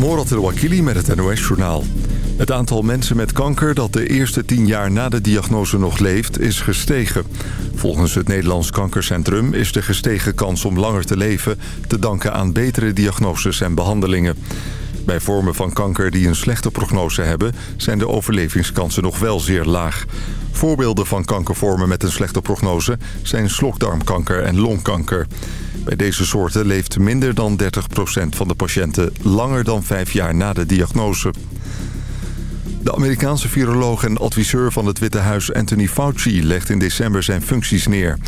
Morat El-Wakili met het NOS-journaal. Het aantal mensen met kanker dat de eerste tien jaar na de diagnose nog leeft, is gestegen. Volgens het Nederlands Kankercentrum is de gestegen kans om langer te leven... te danken aan betere diagnoses en behandelingen. Bij vormen van kanker die een slechte prognose hebben... zijn de overlevingskansen nog wel zeer laag. Voorbeelden van kankervormen met een slechte prognose... zijn slokdarmkanker en longkanker. Bij deze soorten leeft minder dan 30% van de patiënten... langer dan vijf jaar na de diagnose. De Amerikaanse viroloog en adviseur van het Witte Huis Anthony Fauci legt in december zijn functies neer.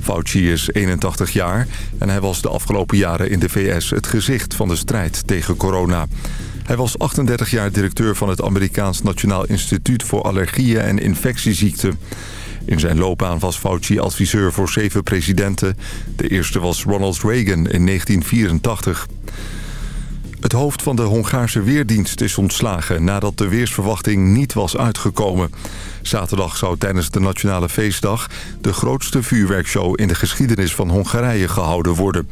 Fauci is 81 jaar en hij was de afgelopen jaren in de VS het gezicht van de strijd tegen corona. Hij was 38 jaar directeur van het Amerikaans Nationaal Instituut voor Allergieën en Infectieziekten. In zijn loopbaan was Fauci adviseur voor zeven presidenten. De eerste was Ronald Reagan in 1984. Het hoofd van de Hongaarse Weerdienst is ontslagen nadat de weersverwachting niet was uitgekomen. Zaterdag zou tijdens de Nationale Feestdag de grootste vuurwerkshow in de geschiedenis van Hongarije gehouden worden.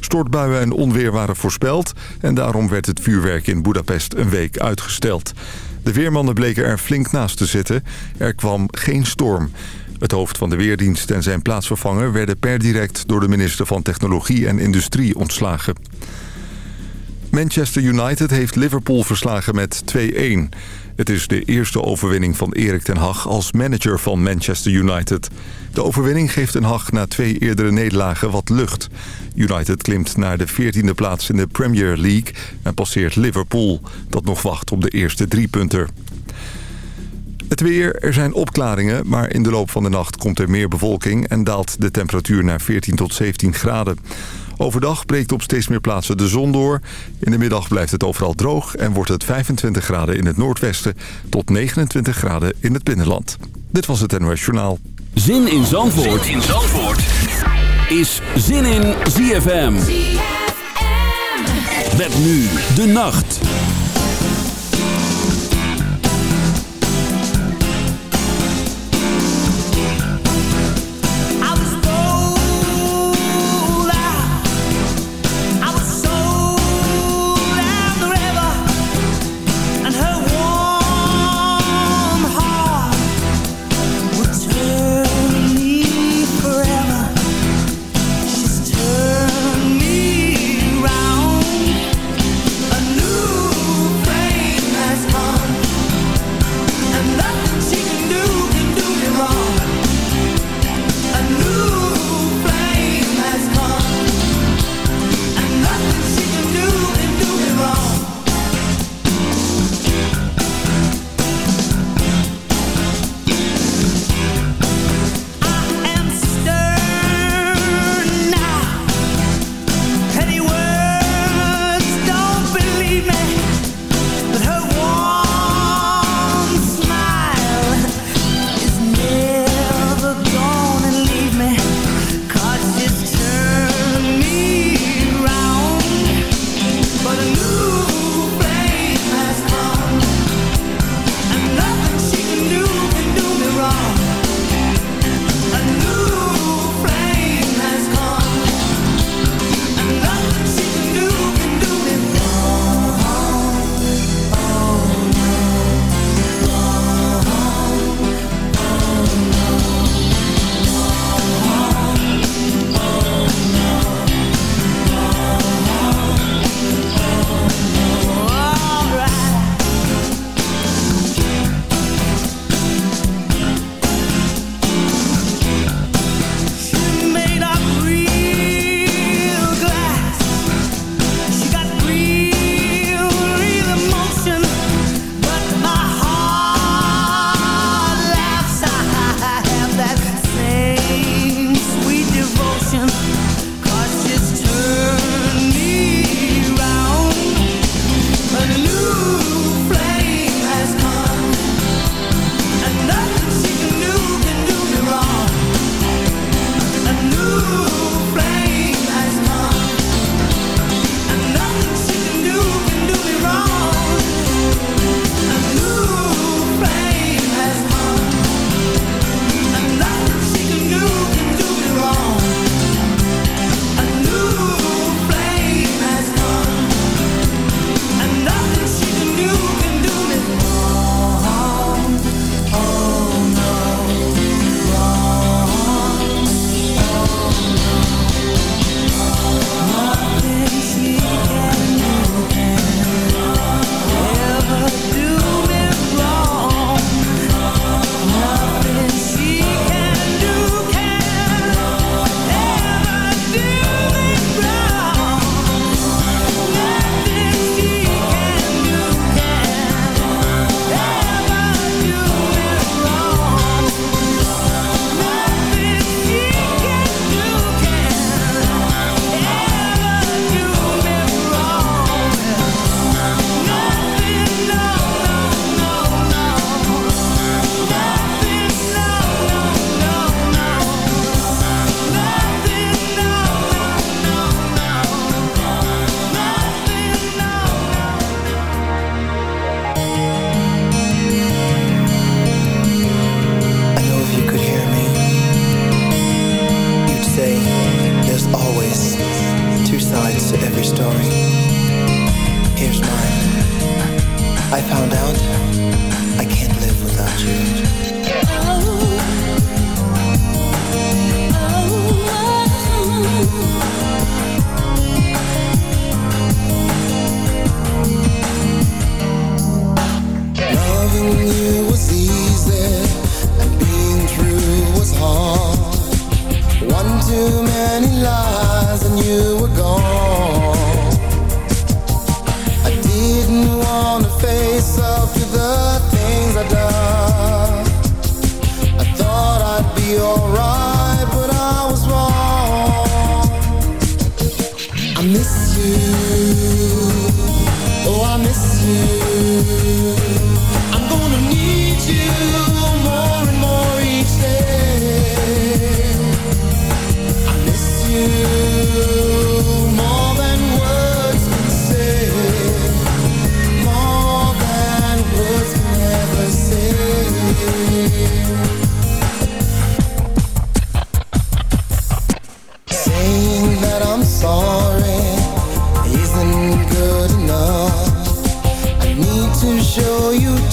Stortbuien en onweer waren voorspeld en daarom werd het vuurwerk in Budapest een week uitgesteld. De weermannen bleken er flink naast te zitten. Er kwam geen storm. Het hoofd van de Weerdienst en zijn plaatsvervanger werden per direct door de minister van Technologie en Industrie ontslagen. Manchester United heeft Liverpool verslagen met 2-1. Het is de eerste overwinning van Erik ten Hag als manager van Manchester United. De overwinning geeft ten Hag na twee eerdere nederlagen wat lucht. United klimt naar de 14e plaats in de Premier League en passeert Liverpool... dat nog wacht op de eerste drie punten. Het weer, er zijn opklaringen, maar in de loop van de nacht komt er meer bewolking... en daalt de temperatuur naar 14 tot 17 graden. Overdag breekt op steeds meer plaatsen de zon door. In de middag blijft het overal droog en wordt het 25 graden in het noordwesten... tot 29 graden in het binnenland. Dit was het NOS Journaal. Zin in Zandvoort, zin in Zandvoort. is Zin in ZFM. ZFM. Met nu de nacht.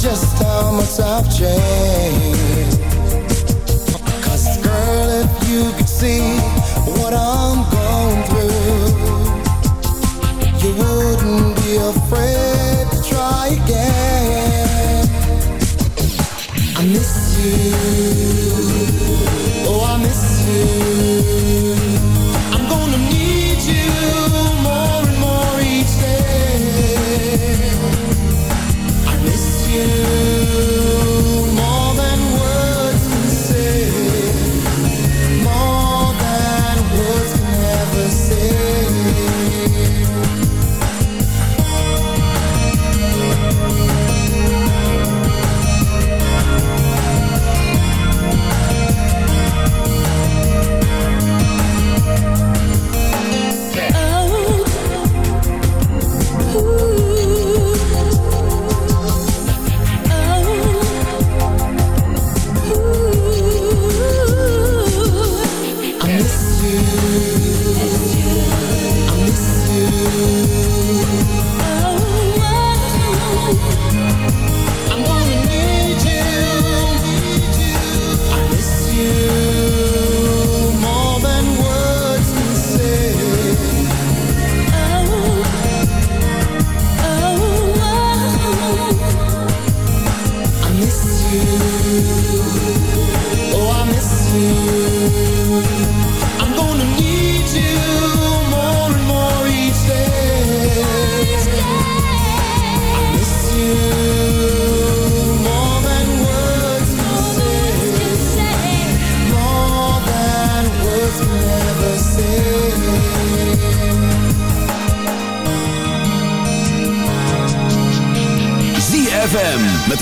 just how much I've changed.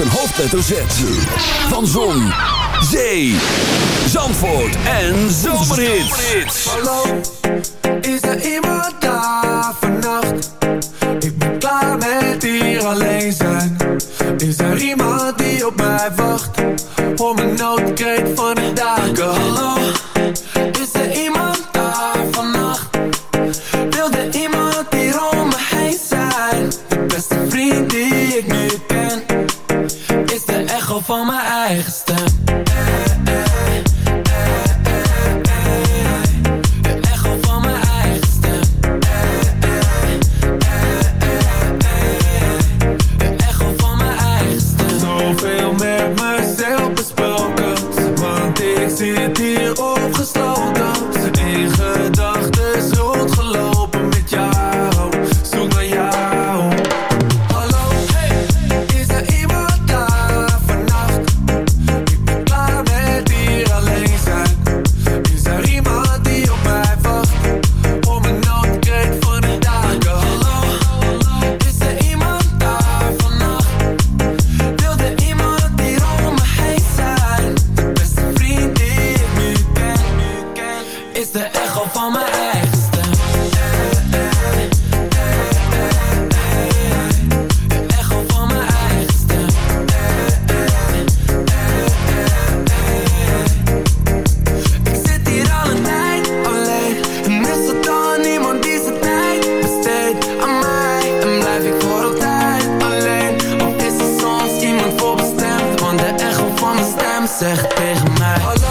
Hoofdletter Van Zon, Zee, Zandvoort en Zomerhits. Hallo, is er iemand daar vannacht? Zegt tegen mij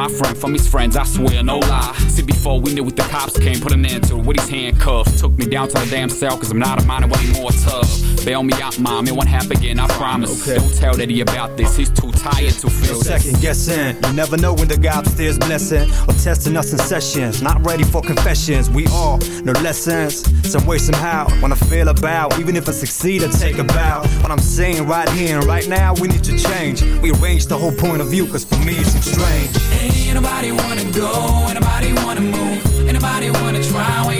my friend from his friends, I swear, no lie. See, before we knew what the cops came, put an end to it with his handcuffs. Took me down to the damn cell, cause I'm not a minor, way more tough. Bail me out, mom, it won't happen again, I promise. Okay. Don't tell daddy about this, he's too tired to feel no Second guessing, you never know when the guy upstairs blessing or testing us in sessions. Not ready for confessions, we all know lessons. Some way, somehow, when I feel about, even if I succeed, I take a bow. What I'm saying right here and right now, we need to change. We arrange the whole point of view, cause for me it's strange. Ain't nobody wanna go, ain't nobody wanna move, ain't nobody wanna try,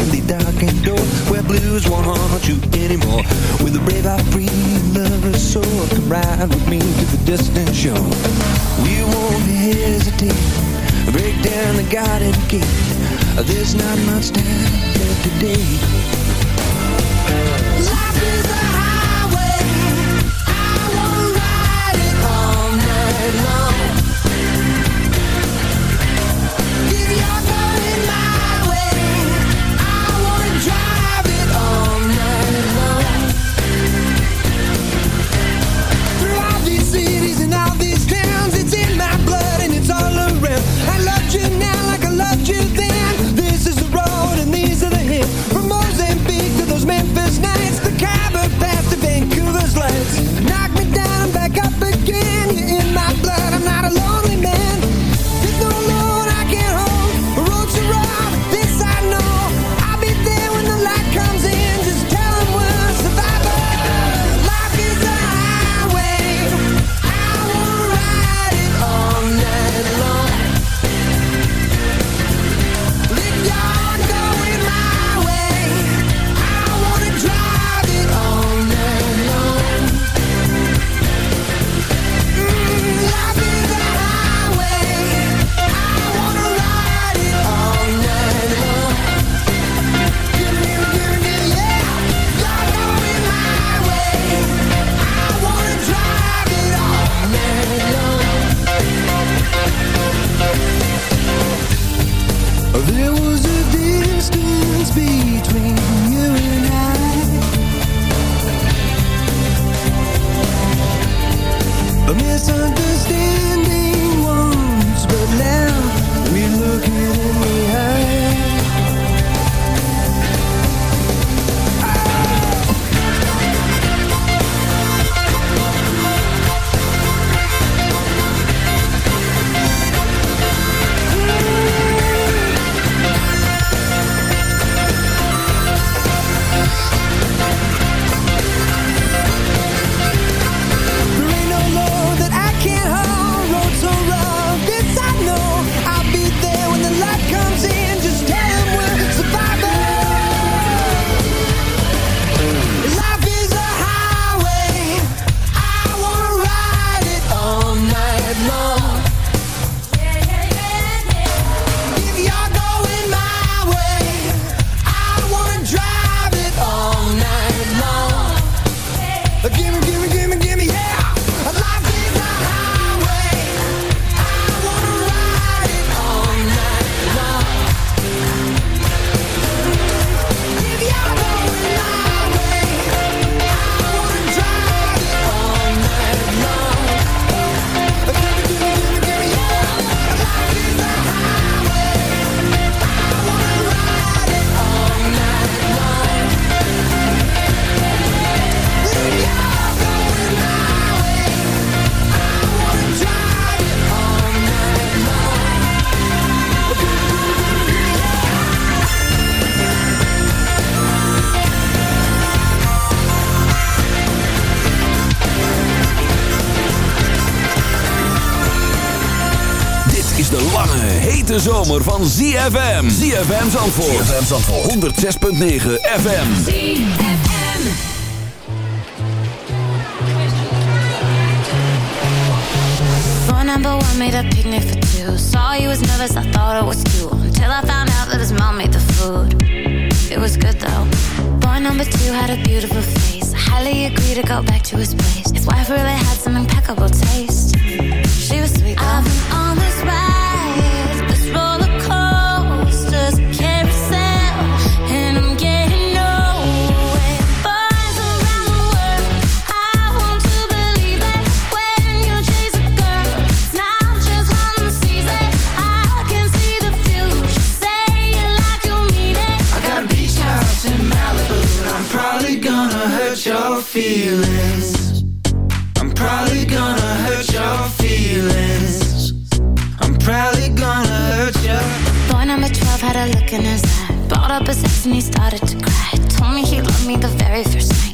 in the darkened door where blues won't haunt you anymore. With a brave out breathing lover's soul, come ride with me to the distant shore. We won't hesitate, break down the garden gate. There's not much time left today. Hete zomer van ZFM. ZFM Zandvoort. ZFM Zandvoort. 106.9 FM. ZFM. Phone number one made a picnic for two. Saw you was nervous, I thought it was cute. Until I found out that his mom made the food. It was good though. Boy number two had a beautiful face. Highly agree to go back to his place. His wife really had some impeccable taste. She was sweet. Though. I've been on this ride, feelings. I'm probably gonna hurt your feelings. I'm probably gonna hurt you. Boy number 12 had a look in his eye. Brought up his and he started to cry. Told me he loved me the very first night.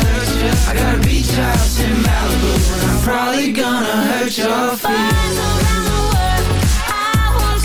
hurt. I got a beach house in Malibu, and I'm probably gonna hurt your feelings. around the world, I want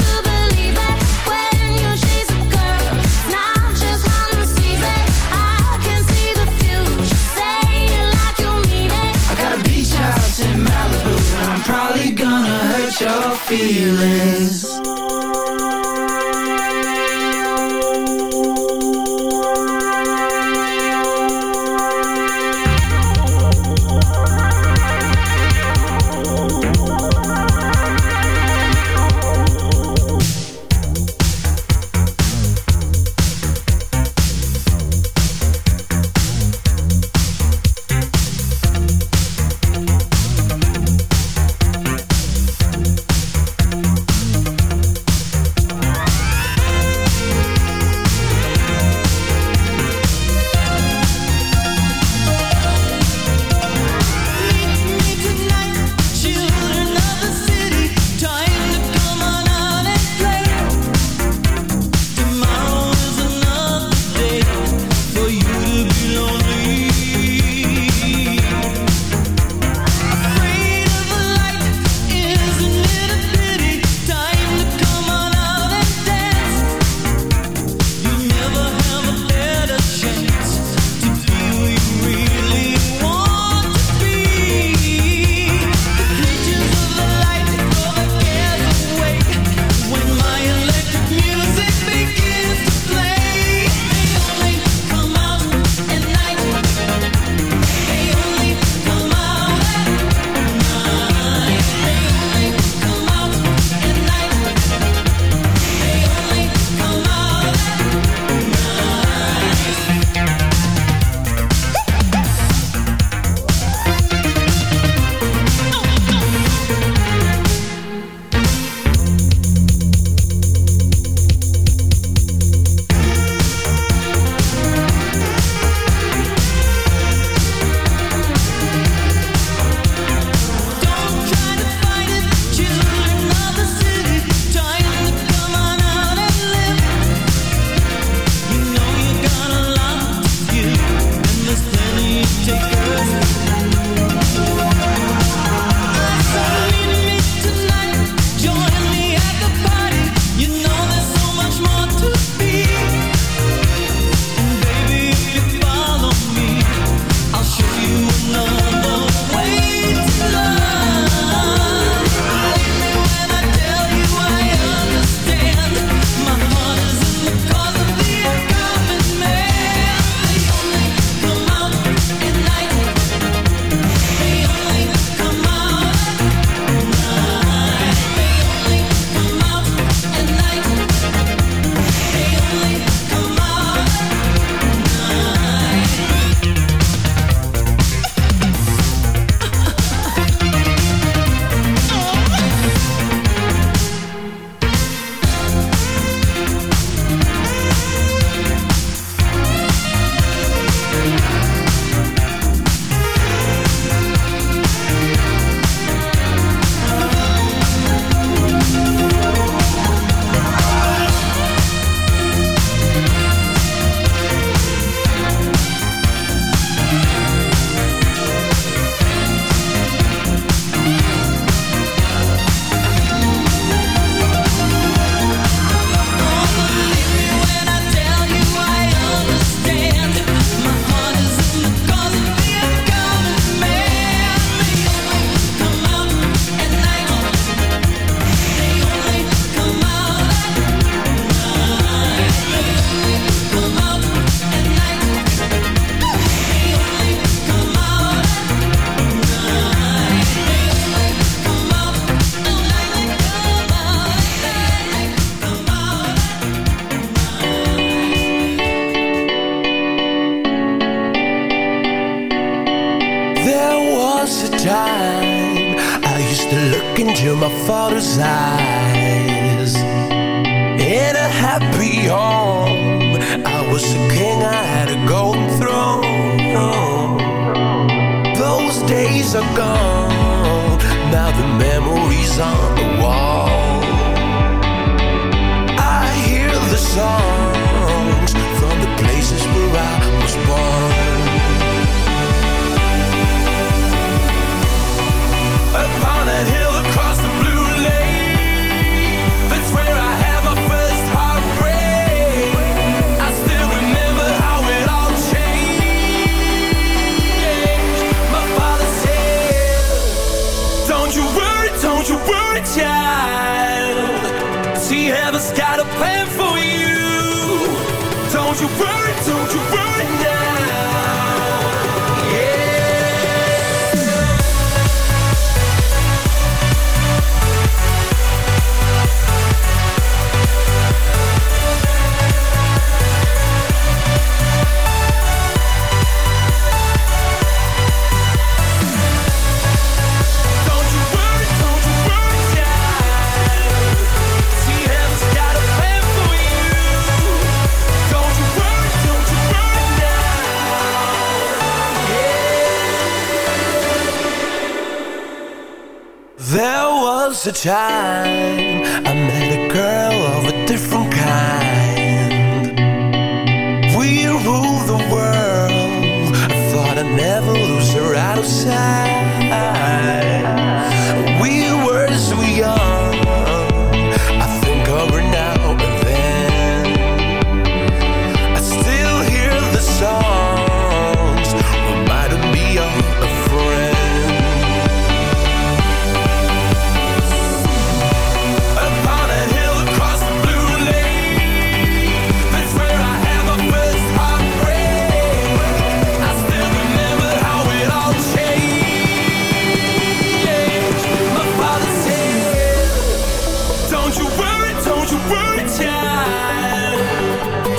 the time.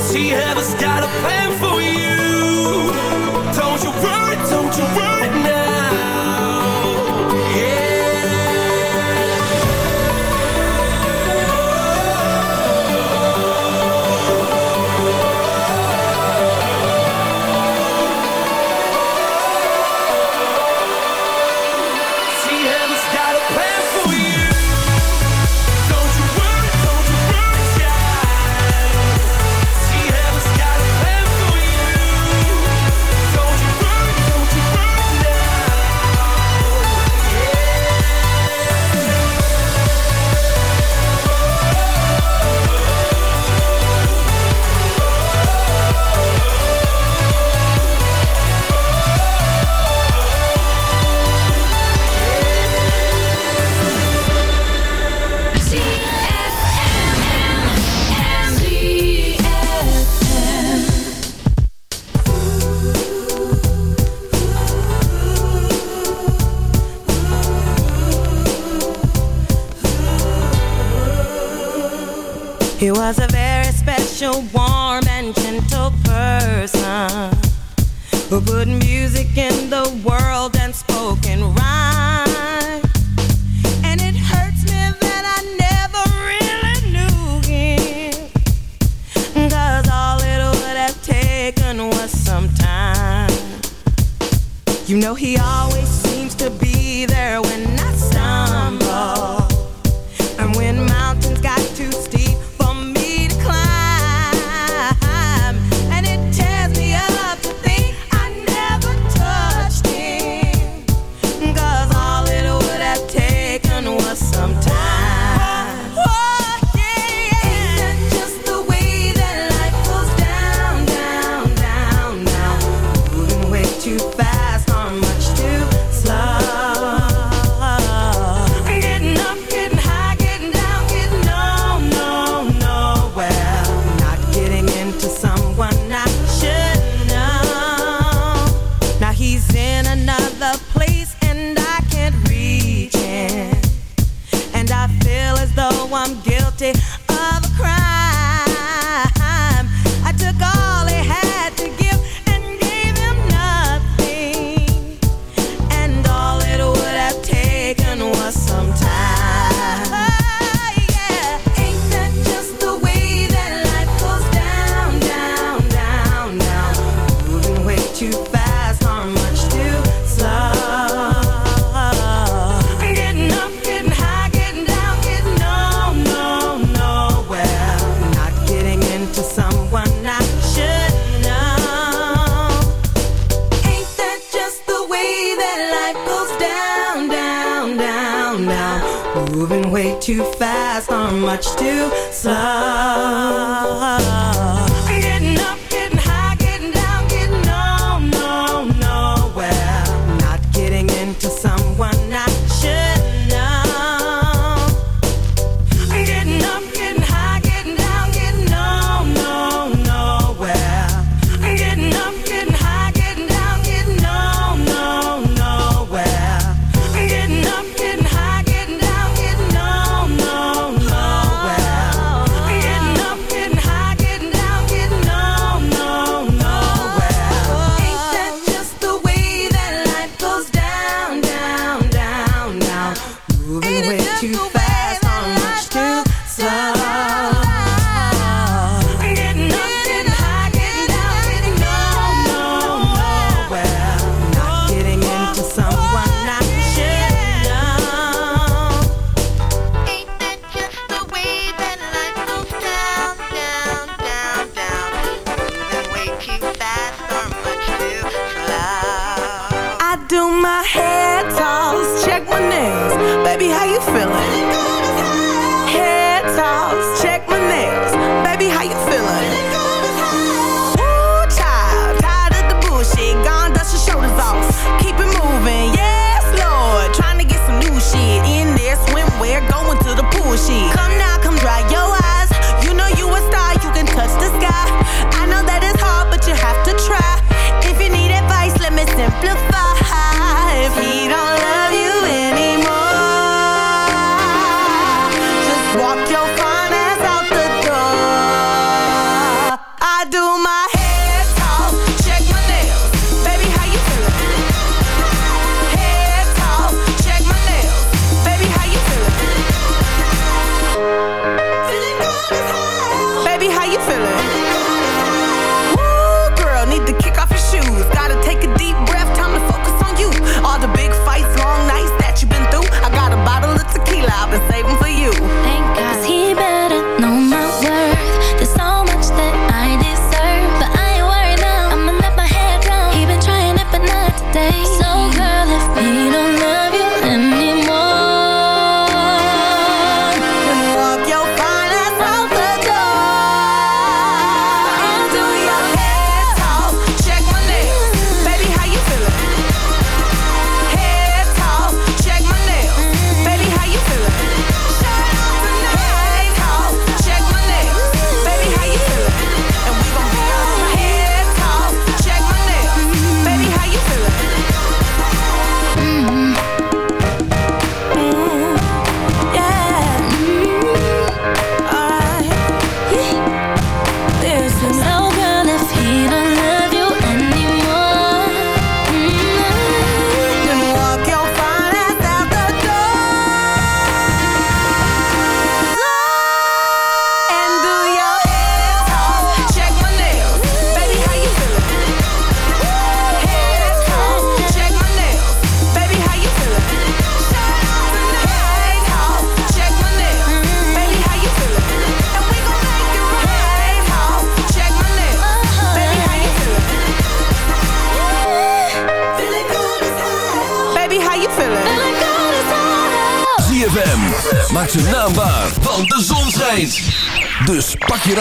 See, heaven's got a plan for you.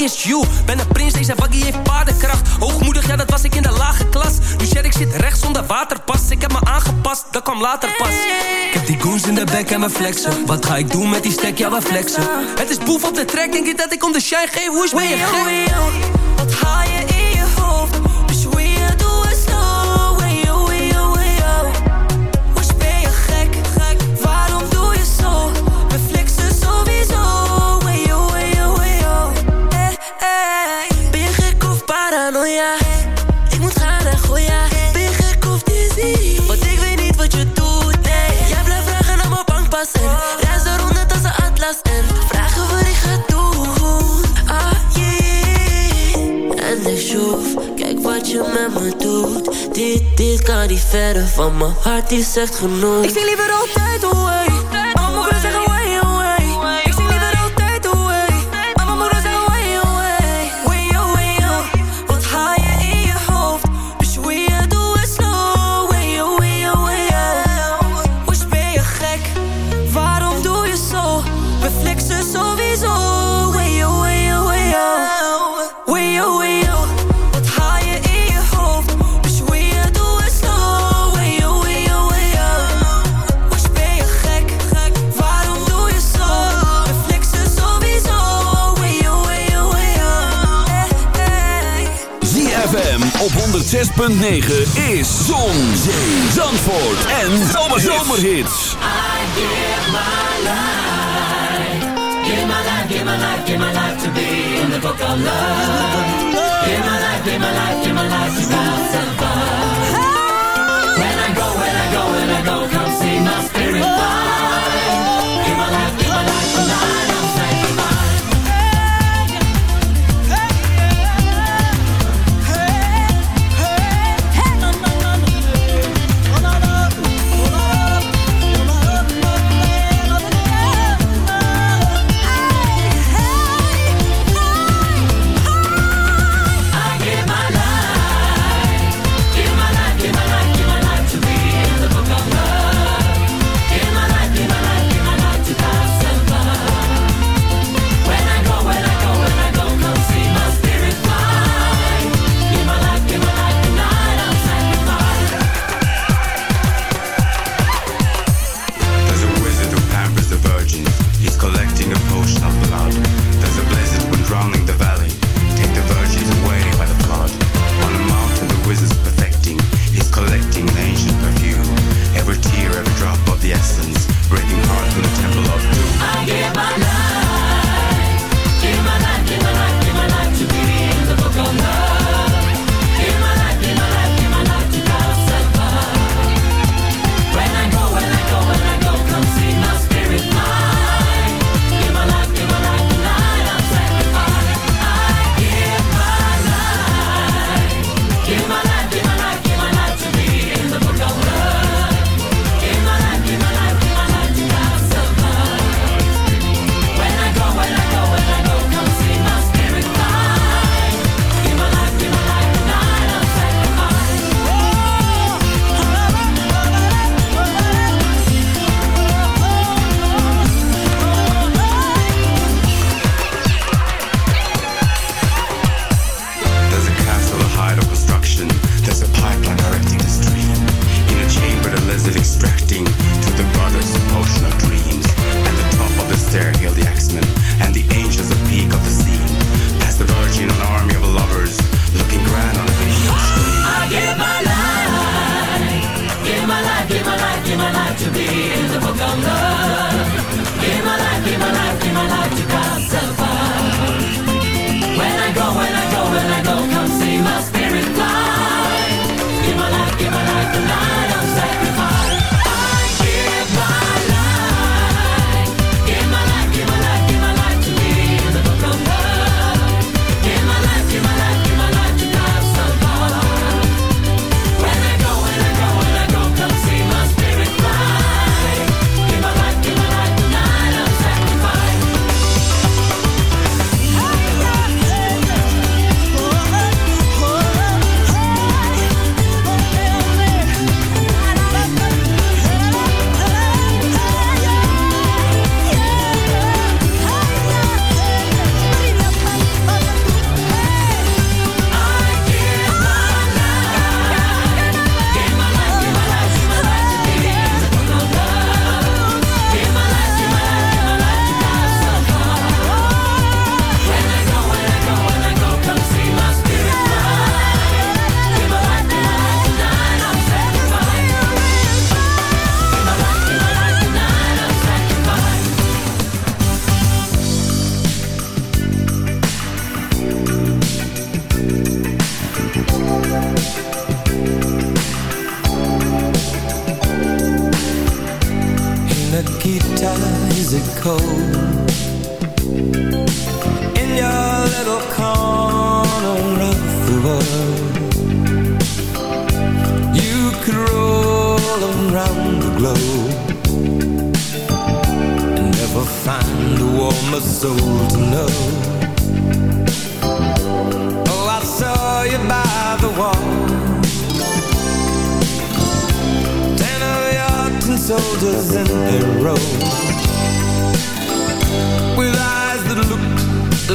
Is. Ben een prins, deze waggie heeft paardenkracht. Hoogmoedig, ja, dat was ik in de lage klas. Nu zet ik zit rechts zonder waterpas. Ik heb me aangepast, dat kwam later pas. Ik heb die goons in de bek en we flexen. Wat ga ik doen met die stek? Ja, we flexen. Het is boef op de track, denk je dat ik om de shine geef? Hoe is ben? Wat niet verder van mijn hart, die zegt genoeg. Ik zie liever altijd away 106.9 is Zon, Zee, Zandvoort en Zomerhits. I give my life, give my life, give my life, give my life to be in the book of love. Give my life, give my life, give my life to God's above. When I go, when I go, when I go, come see my spirit fly.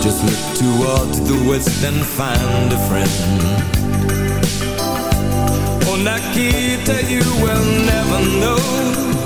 Just look toward the west and find a friend. Oh, Nikita, you will never know